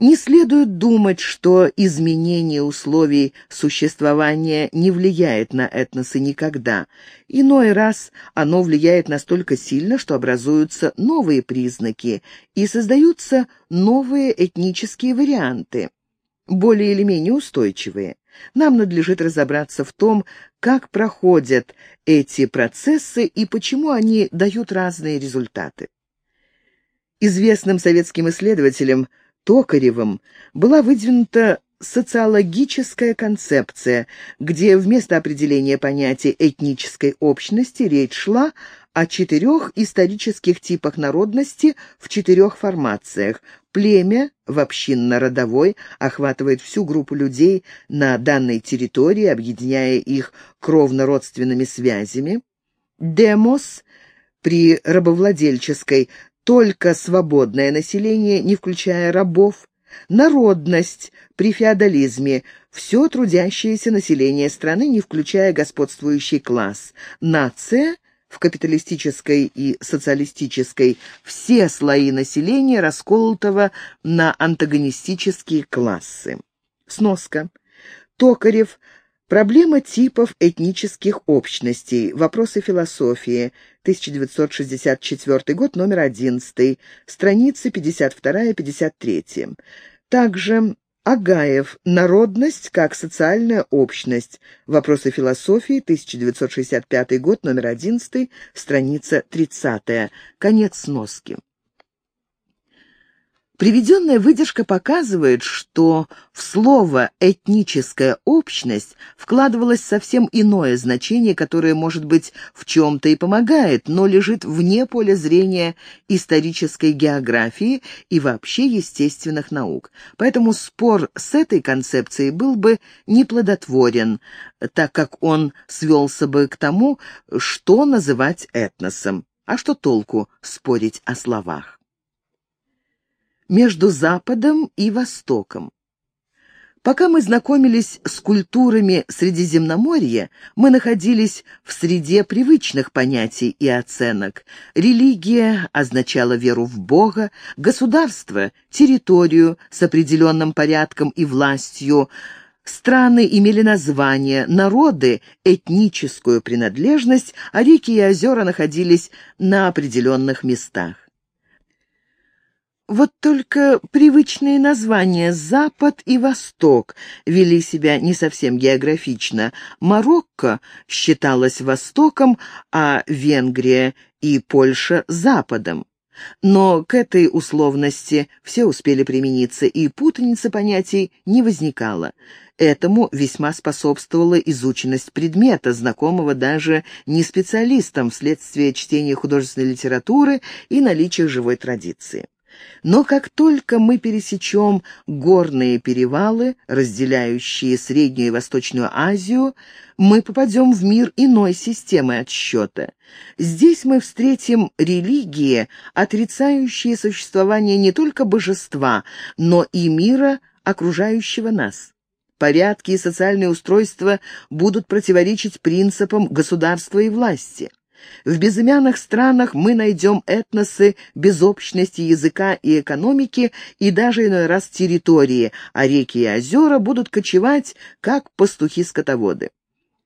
Не следует думать, что изменение условий существования не влияет на этносы никогда. Иной раз оно влияет настолько сильно, что образуются новые признаки и создаются новые этнические варианты, более или менее устойчивые. Нам надлежит разобраться в том, как проходят эти процессы и почему они дают разные результаты. Известным советским исследователям Токаревым была выдвинута социологическая концепция, где вместо определения понятия этнической общности речь шла о четырех исторических типах народности в четырех формациях. Племя в общинно-родовой охватывает всю группу людей на данной территории, объединяя их кровно-родственными связями. Демос при рабовладельческой только свободное население, не включая рабов, народность при феодализме, все трудящееся население страны, не включая господствующий класс, нация в капиталистической и социалистической, все слои населения, расколотого на антагонистические классы. Сноска. Токарев Проблема типов этнических общностей. Вопросы философии. 1964 год, номер 11. Страницы 52-53. Также Агаев. Народность как социальная общность. Вопросы философии. 1965 год, номер 11. Страница 30. Конец сноски. Приведенная выдержка показывает, что в слово «этническая общность» вкладывалось совсем иное значение, которое, может быть, в чем-то и помогает, но лежит вне поля зрения исторической географии и вообще естественных наук. Поэтому спор с этой концепцией был бы неплодотворен, так как он свелся бы к тому, что называть этносом. А что толку спорить о словах? Между Западом и Востоком. Пока мы знакомились с культурами Средиземноморья, мы находились в среде привычных понятий и оценок. Религия означала веру в Бога, государство — территорию с определенным порядком и властью, Страны имели названия, народы — этническую принадлежность, а реки и озера находились на определенных местах. Вот только привычные названия «Запад» и «Восток» вели себя не совсем географично. Марокко считалось «Востоком», а Венгрия и Польша — «Западом». Но к этой условности все успели примениться, и путаницы понятий не возникало. Этому весьма способствовала изученность предмета, знакомого даже не специалистам вследствие чтения художественной литературы и наличия живой традиции. Но как только мы пересечем горные перевалы, разделяющие Среднюю и Восточную Азию, мы попадем в мир иной системы отсчета. Здесь мы встретим религии, отрицающие существование не только божества, но и мира, окружающего нас. Порядки и социальные устройства будут противоречить принципам государства и власти. В безымянных странах мы найдем этносы без общности языка и экономики и даже иной раз территории, а реки и озера будут кочевать, как пастухи-скотоводы.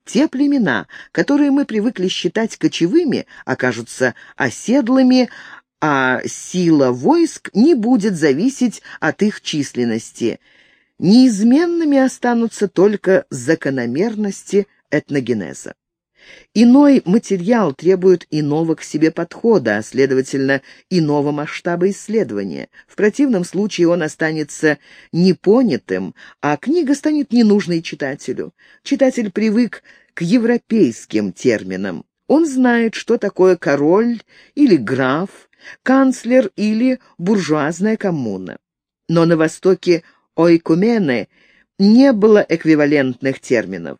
Те племена, которые мы привыкли считать кочевыми, окажутся оседлыми, а сила войск не будет зависеть от их численности. Неизменными останутся только закономерности этногенеза. Иной материал требует иного к себе подхода, а, следовательно, иного масштаба исследования. В противном случае он останется непонятым, а книга станет ненужной читателю. Читатель привык к европейским терминам. Он знает, что такое король или граф, канцлер или буржуазная коммуна. Но на Востоке ойкумены не было эквивалентных терминов.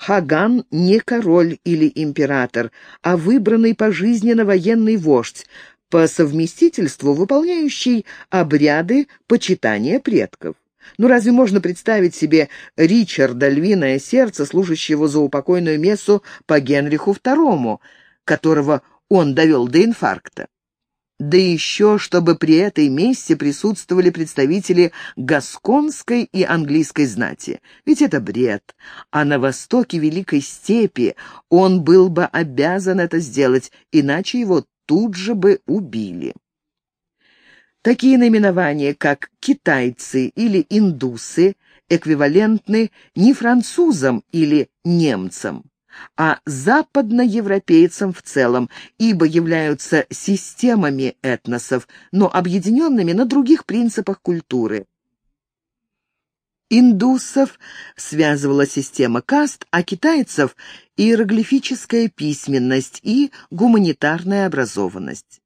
Хаган не король или император, а выбранный пожизненно военный вождь, по совместительству выполняющий обряды почитания предков. Ну разве можно представить себе Ричарда Львиное Сердце, служащего за упокойную мессу по Генриху II, которого он довел до инфаркта? Да еще чтобы при этой мессе присутствовали представители гасконской и английской знати. Ведь это бред. А на востоке Великой Степи он был бы обязан это сделать, иначе его тут же бы убили. Такие наименования, как «китайцы» или «индусы», эквивалентны не французам или немцам а западноевропейцам в целом, ибо являются системами этносов, но объединенными на других принципах культуры. Индусов связывала система каст, а китайцев – иероглифическая письменность и гуманитарная образованность.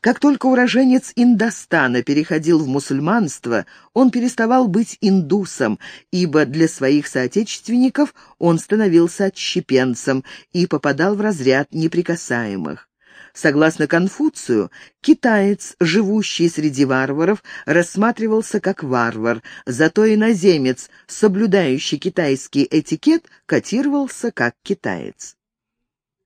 Как только уроженец Индостана переходил в мусульманство, он переставал быть индусом, ибо для своих соотечественников он становился отщепенцем и попадал в разряд неприкасаемых. Согласно Конфуцию, китаец, живущий среди варваров, рассматривался как варвар, зато иноземец, соблюдающий китайский этикет, котировался как китаец.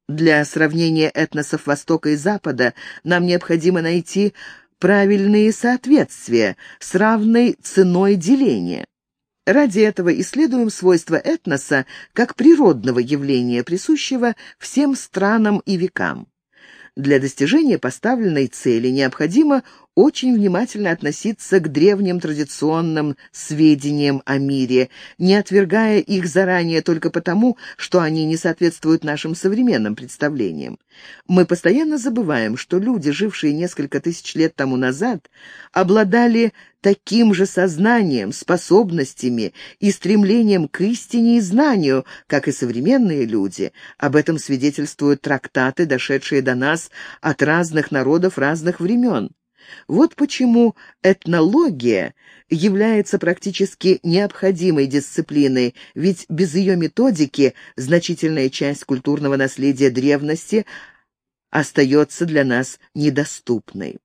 Для сравнения этносов Востока и Запада нам необходимо найти правильные соответствия с равной ценой деления. Ради этого исследуем свойства этноса как природного явления, присущего всем странам и векам. Для достижения поставленной цели необходимо очень внимательно относиться к древним традиционным сведениям о мире, не отвергая их заранее только потому, что они не соответствуют нашим современным представлениям. Мы постоянно забываем, что люди, жившие несколько тысяч лет тому назад, обладали таким же сознанием, способностями и стремлением к истине и знанию, как и современные люди. Об этом свидетельствуют трактаты, дошедшие до нас от разных народов разных времен. Вот почему этнология является практически необходимой дисциплиной, ведь без ее методики значительная часть культурного наследия древности остается для нас недоступной.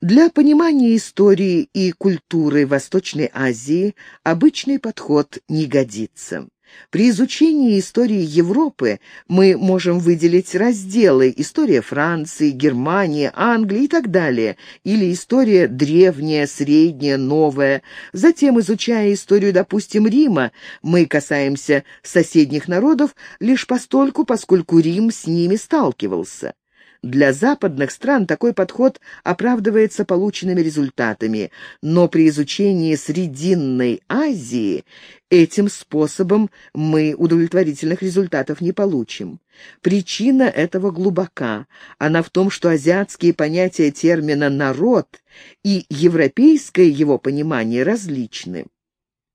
Для понимания истории и культуры Восточной Азии обычный подход не годится. При изучении истории Европы мы можем выделить разделы «История Франции», «Германии», «Англии» и так далее, или «История древняя», «Средняя», «Новая». Затем, изучая историю, допустим, Рима, мы касаемся соседних народов лишь постольку, поскольку Рим с ними сталкивался. Для западных стран такой подход оправдывается полученными результатами, но при изучении Срединной Азии этим способом мы удовлетворительных результатов не получим. Причина этого глубока. Она в том, что азиатские понятия термина «народ» и европейское его понимание различны.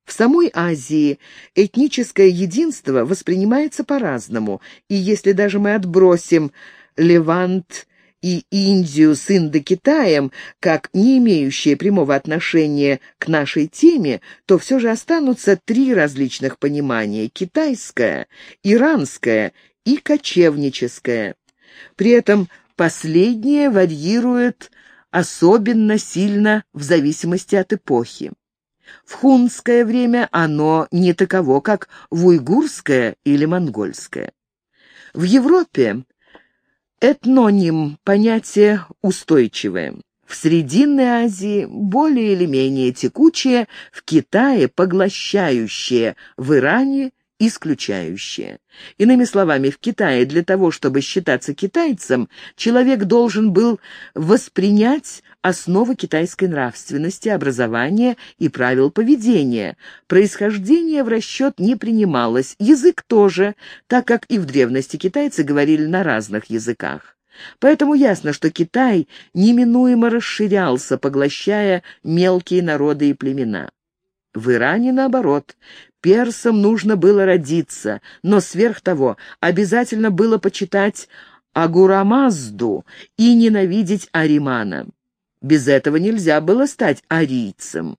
В самой Азии этническое единство воспринимается по-разному, и если даже мы отбросим Левант и Индию с Индокитаем, как не имеющие прямого отношения к нашей теме, то все же останутся три различных понимания – китайское, иранское и кочевническое. При этом последнее варьирует особенно сильно в зависимости от эпохи. В хунское время оно не таково, как в уйгурское или монгольское. В Европе Этноним – понятие устойчивое. В Срединной Азии более или менее текучее, в Китае поглощающее, в Иране исключающее. Иными словами, в Китае для того, чтобы считаться китайцем, человек должен был воспринять основы китайской нравственности, образования и правил поведения. Происхождение в расчет не принималось, язык тоже, так как и в древности китайцы говорили на разных языках. Поэтому ясно, что Китай неминуемо расширялся, поглощая мелкие народы и племена. В Иране, наоборот, персам нужно было родиться, но сверх того обязательно было почитать Агурамазду и ненавидеть Аримана. Без этого нельзя было стать арийцем.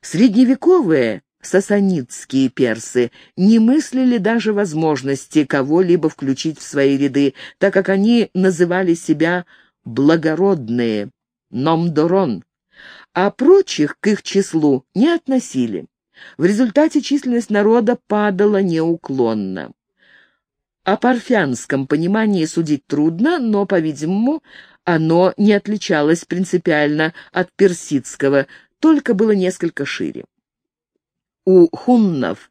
Средневековые сасанидские персы не мыслили даже возможности кого-либо включить в свои ряды, так как они называли себя «благородные» — «номдорон», а прочих к их числу не относили. В результате численность народа падала неуклонно. О парфянском понимании судить трудно, но, по-видимому, оно не отличалось принципиально от персидского, только было несколько шире. У хуннов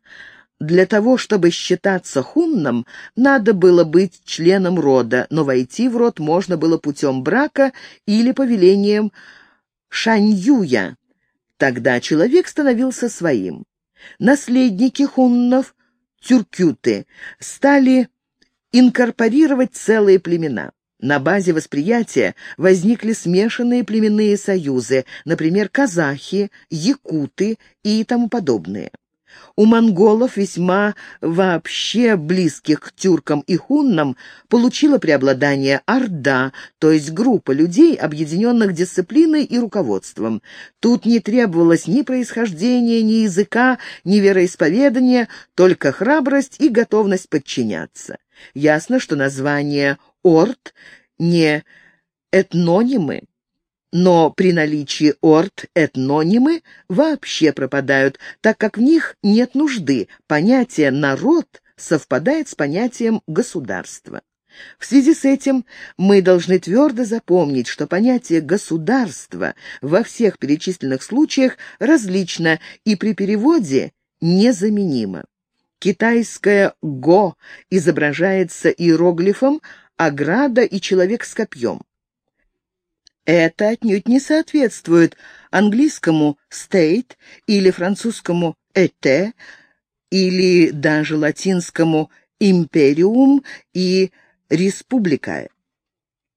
для того, чтобы считаться хунном, надо было быть членом рода, но войти в род можно было путем брака или повелением шаньюя. Тогда человек становился своим. Наследники хуннов, тюркюты, стали инкорпорировать целые племена. На базе восприятия возникли смешанные племенные союзы, например, казахи, якуты и тому подобные. У монголов, весьма вообще близких к тюркам и хуннам, получила преобладание орда, то есть группа людей, объединенных дисциплиной и руководством. Тут не требовалось ни происхождения, ни языка, ни вероисповедания, только храбрость и готовность подчиняться. Ясно, что название «орд» не этнонимы, но при наличии орд этнонимы вообще пропадают, так как в них нет нужды, понятие «народ» совпадает с понятием «государство». В связи с этим мы должны твердо запомнить, что понятие «государство» во всех перечисленных случаях различно и при переводе незаменимо. Китайское «го» изображается иероглифом «ограда» и «человек с копьем». Это отнюдь не соответствует английскому «state» или французскому «ete» или даже латинскому «imperium» и «республика».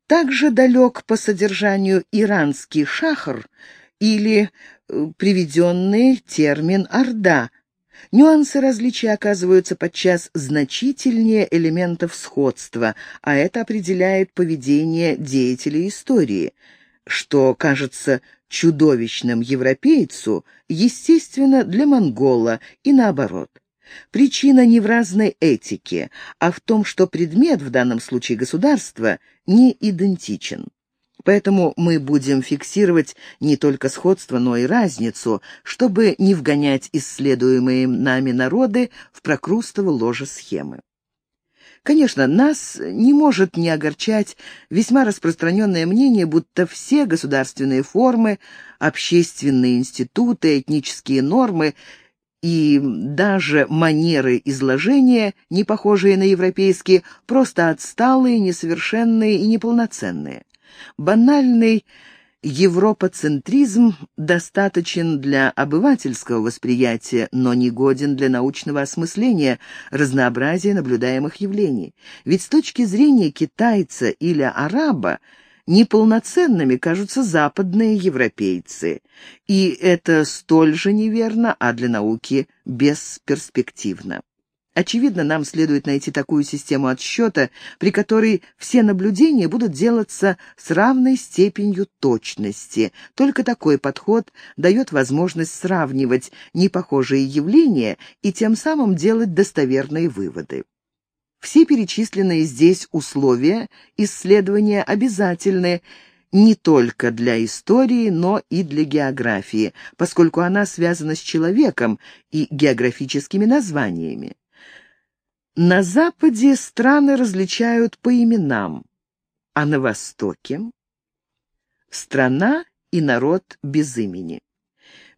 Также далек по содержанию иранский «шахр» или э, приведенный термин «орда», Нюансы различия оказываются подчас значительнее элементов сходства, а это определяет поведение деятелей истории – что кажется чудовищным европейцу, естественно, для монгола и наоборот. Причина не в разной этике, а в том, что предмет, в данном случае государства, не идентичен. Поэтому мы будем фиксировать не только сходство, но и разницу, чтобы не вгонять исследуемые нами народы в прокрустово ложе схемы. Конечно, нас не может не огорчать весьма распространенное мнение, будто все государственные формы, общественные институты, этнические нормы и даже манеры изложения, не похожие на европейские, просто отсталые, несовершенные и неполноценные. Банальный Европоцентризм достаточен для обывательского восприятия, но не годен для научного осмысления разнообразия наблюдаемых явлений. Ведь с точки зрения китайца или араба неполноценными кажутся западные европейцы. И это столь же неверно, а для науки бесперспективно. Очевидно, нам следует найти такую систему отсчета, при которой все наблюдения будут делаться с равной степенью точности. Только такой подход дает возможность сравнивать непохожие явления и тем самым делать достоверные выводы. Все перечисленные здесь условия исследования обязательны не только для истории, но и для географии, поскольку она связана с человеком и географическими названиями. На Западе страны различают по именам, а на Востоке — страна и народ без имени.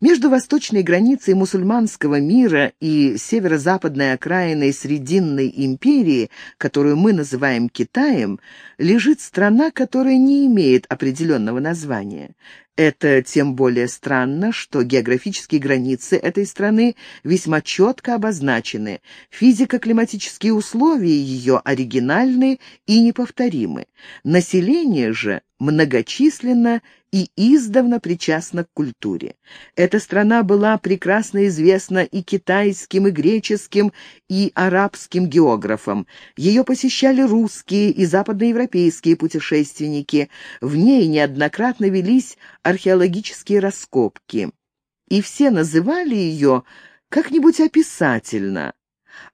Между восточной границей мусульманского мира и северо-западной окраиной Срединной империи, которую мы называем Китаем, лежит страна, которая не имеет определенного названия. Это тем более странно, что географические границы этой страны весьма четко обозначены, физико-климатические условия ее оригинальны и неповторимы. Население же многочисленно и издавна причастна к культуре. Эта страна была прекрасно известна и китайским, и греческим, и арабским географам. Ее посещали русские и западноевропейские путешественники. В ней неоднократно велись археологические раскопки. И все называли ее как-нибудь описательно,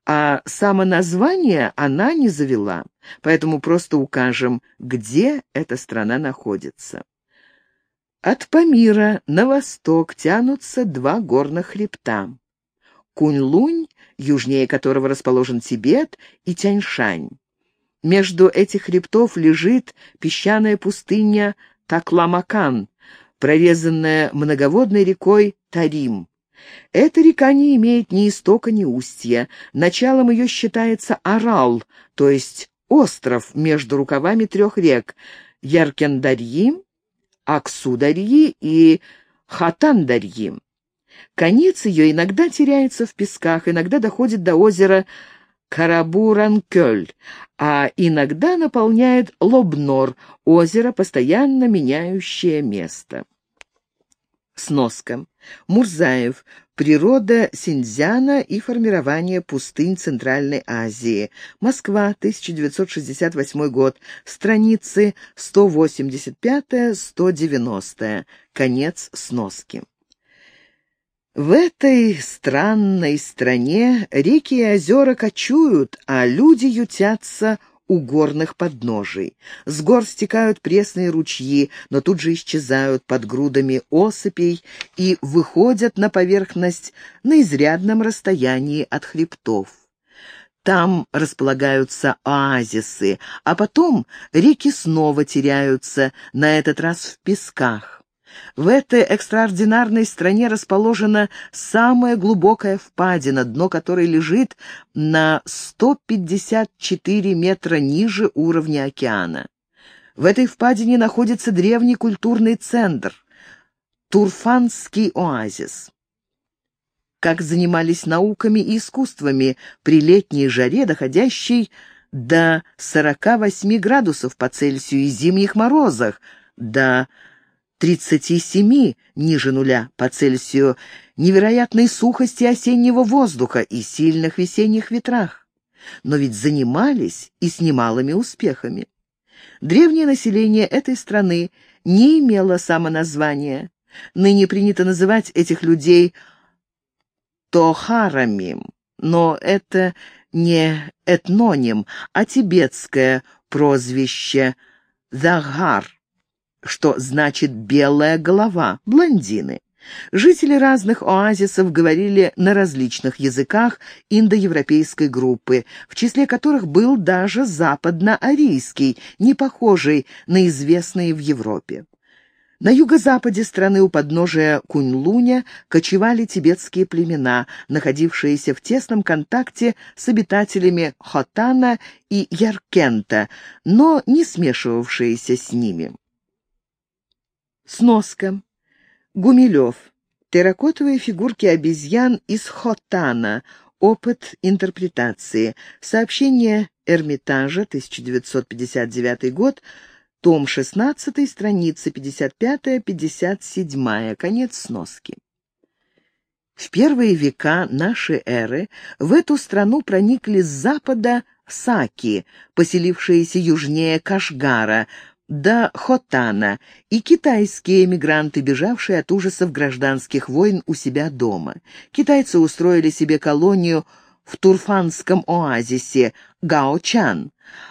а само название она не завела, поэтому просто укажем, где эта страна находится. От Памира на восток тянутся два горных хребта. Кунь-Лунь, южнее которого расположен Тибет, и Тяньшань. Между этих хребтов лежит песчаная пустыня Такламакан, прорезанная многоводной рекой Тарим. Эта река не имеет ни истока, ни устья. Началом ее считается Арал, то есть остров между рукавами трех рек – Яркендарьи, Аксударьи и Хатандарьи. Конец ее иногда теряется в песках, иногда доходит до озера Карабуранкёль, а иногда наполняет Лобнор, озеро, постоянно меняющее место. Сноска. Мурзаев. Природа Синьцзяна и формирование пустынь Центральной Азии. Москва, 1968 год. Страницы 185-190. Конец сноски. В этой странной стране реки и озера кочуют, а люди ютятся у горных подножий. С гор стекают пресные ручьи, но тут же исчезают под грудами осыпей и выходят на поверхность на изрядном расстоянии от хребтов. Там располагаются оазисы, а потом реки снова теряются, на этот раз в песках. В этой экстраординарной стране расположена самая глубокая впадина, дно которой лежит на 154 метра ниже уровня океана. В этой впадине находится древний культурный центр – Турфанский оазис. Как занимались науками и искусствами при летней жаре, доходящей до 48 градусов по Цельсию и зимних морозах, до 37 ниже нуля по Цельсию, невероятной сухости осеннего воздуха и сильных весенних ветрах. Но ведь занимались и с немалыми успехами. Древнее население этой страны не имело самоназвания. Ныне принято называть этих людей Тохарами, но это не этноним, а тибетское прозвище Загар что значит «белая голова», блондины. Жители разных оазисов говорили на различных языках индоевропейской группы, в числе которых был даже западноарийский, не похожий на известные в Европе. На юго-западе страны у подножия Кунь-Луня кочевали тибетские племена, находившиеся в тесном контакте с обитателями Хотана и Яркента, но не смешивавшиеся с ними. Сноска. Гумилев. Терракотовые фигурки обезьян из Хотана. Опыт интерпретации. Сообщение Эрмитажа, 1959 год, том 16, страницы 55-57, конец сноски. В первые века нашей эры в эту страну проникли с запада саки, поселившиеся южнее Кашгара, до Хотана и китайские эмигранты, бежавшие от ужасов гражданских войн у себя дома. Китайцы устроили себе колонию в Турфанском оазисе Гаочан.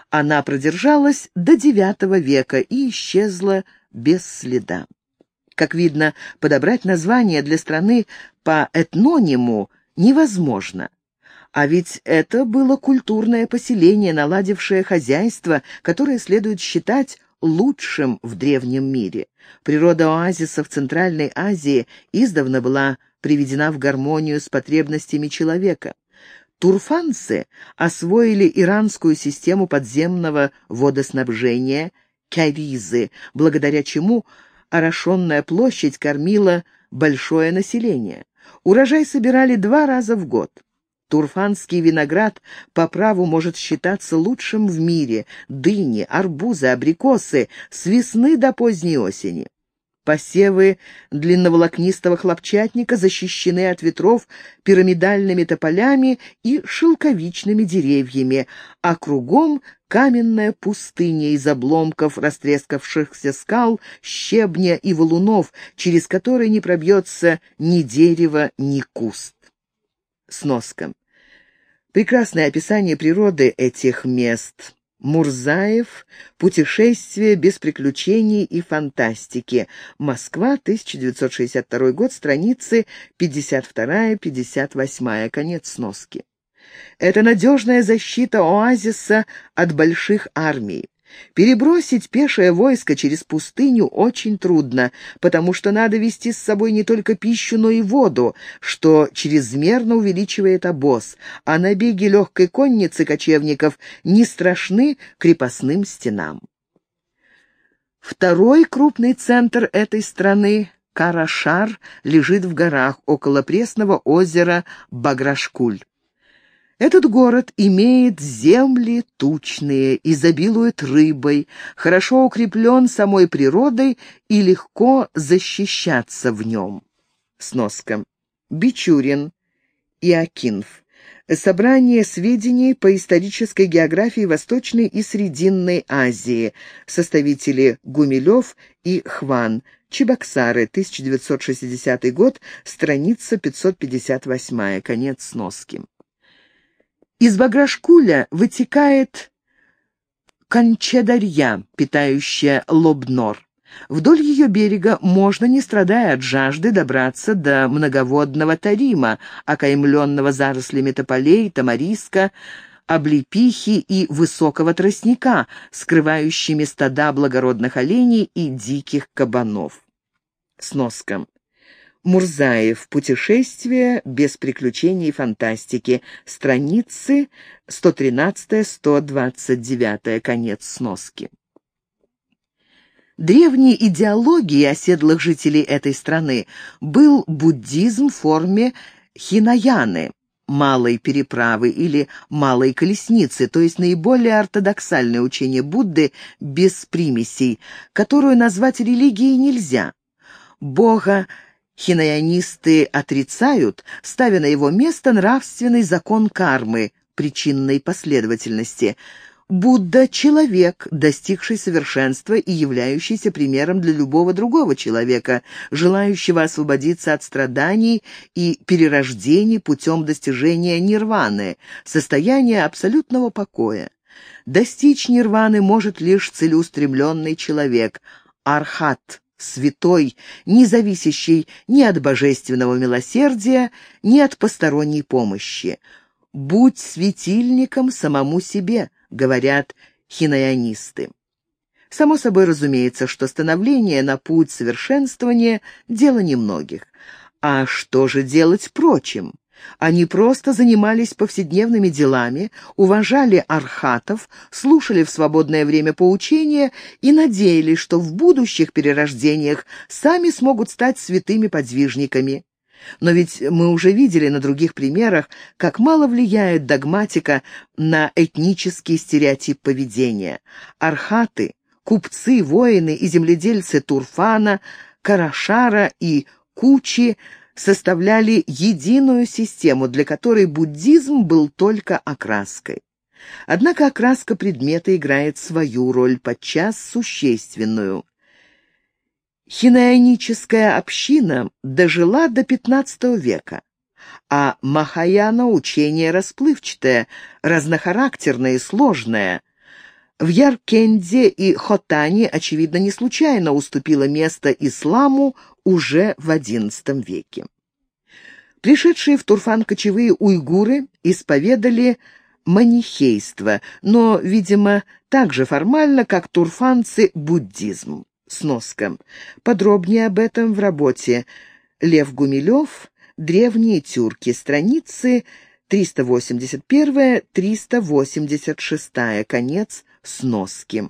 Она продержалась до IX века и исчезла без следа. Как видно, подобрать название для страны по этнониму невозможно. А ведь это было культурное поселение, наладившее хозяйство, которое следует считать лучшим в древнем мире. Природа оазиса в Центральной Азии издавна была приведена в гармонию с потребностями человека. Турфанцы освоили иранскую систему подземного водоснабжения Кяризы, благодаря чему орошенная площадь кормила большое население. Урожай собирали два раза в год. Турфанский виноград по праву может считаться лучшим в мире. Дыни, арбузы, абрикосы с весны до поздней осени. Посевы длинноволокнистого хлопчатника защищены от ветров пирамидальными тополями и шелковичными деревьями, а кругом каменная пустыня из обломков растрескавшихся скал, щебня и валунов, через которые не пробьется ни дерево, ни куст. Сноска. Прекрасное описание природы этих мест. Мурзаев. Путешествие без приключений и фантастики. Москва, 1962 год, страницы 52-58. Конец сноски. Это надежная защита оазиса от больших армий. Перебросить пешее войско через пустыню очень трудно, потому что надо вести с собой не только пищу, но и воду, что чрезмерно увеличивает обоз, а набеги легкой конницы кочевников не страшны крепостным стенам. Второй крупный центр этой страны Карашар лежит в горах около пресного озера Баграшкуль. Этот город имеет земли тучные, изобилует рыбой, хорошо укреплен самой природой и легко защищаться в нем. Сноска. Бичурин. Иокинф. Собрание сведений по исторической географии Восточной и Срединной Азии. Составители Гумилев и Хван. Чебоксары, 1960 год, страница 558, конец сноски. Из Баграшкуля вытекает Кончедарья, питающая Лобнор. Вдоль ее берега можно, не страдая от жажды, добраться до многоводного Тарима, окаймленного зарослями тополей, тамариска, облепихи и высокого тростника, скрывающими стада благородных оленей и диких кабанов. Сноска. Мурзаев. Путешествие без приключений и фантастики. Страницы 113-129. Конец сноски. Древней идеологией оседлых жителей этой страны был буддизм в форме хинаяны, малой переправы или малой колесницы, то есть наиболее ортодоксальное учение Будды без примесей, которую назвать религией нельзя. Бога Хинаянисты отрицают, ставя на его место нравственный закон кармы, причинной последовательности. Будда — человек, достигший совершенства и являющийся примером для любого другого человека, желающего освободиться от страданий и перерождений путем достижения нирваны, состояния абсолютного покоя. Достичь нирваны может лишь целеустремленный человек, архат, святой, не зависящий ни от божественного милосердия, ни от посторонней помощи. «Будь светильником самому себе», — говорят хинаянисты. Само собой разумеется, что становление на путь совершенствования — дело немногих. А что же делать прочим? Они просто занимались повседневными делами, уважали архатов, слушали в свободное время поучения и надеялись, что в будущих перерождениях сами смогут стать святыми подвижниками. Но ведь мы уже видели на других примерах, как мало влияет догматика на этнический стереотип поведения. Архаты, купцы, воины и земледельцы Турфана, Карашара и Кучи – составляли единую систему, для которой буддизм был только окраской. Однако окраска предмета играет свою роль, подчас существенную. Хинаяническая община дожила до XV века, а Махаяна — учение расплывчатое, разнохарактерное и сложное. В Яркенде и Хотане, очевидно, не случайно уступило место исламу уже в XI веке. Пришедшие в Турфан кочевые уйгуры исповедали манихейство, но, видимо, так же формально, как турфанцы буддизм. Сноска. Подробнее об этом в работе Лев Гумилев «Древние тюрки», страницы 381-386, конец сноски.